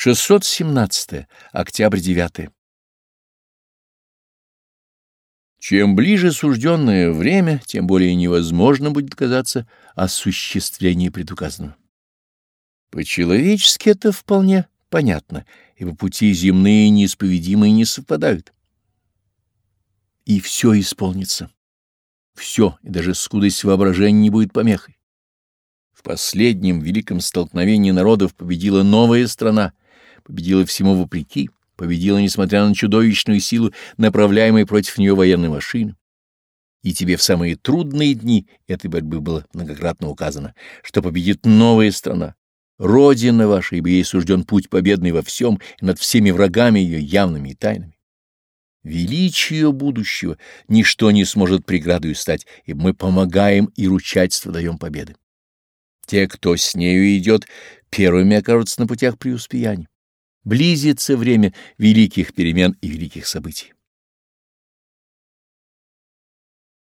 617. Октябрь 9. Чем ближе сужденное время, тем более невозможно будет казаться осуществление предуказанного. По-человечески это вполне понятно, ибо пути земные неисповедимые не совпадают. И все исполнится. Все, и даже скудость воображения не будет помехой. В последнем великом столкновении народов победила новая страна, победила всему вопреки, победила, несмотря на чудовищную силу, направляемой против нее военной машины. И тебе в самые трудные дни этой борьбы было многократно указано, что победит новая страна, Родина ваша, ибо ей сужден путь победный во всем и над всеми врагами ее явными и тайными. Величие будущего ничто не сможет преградой стать, и мы помогаем и ручательство даем победы. Те, кто с нею идет, первыми окажутся на путях преуспеяния. Близится время великих перемен и великих событий.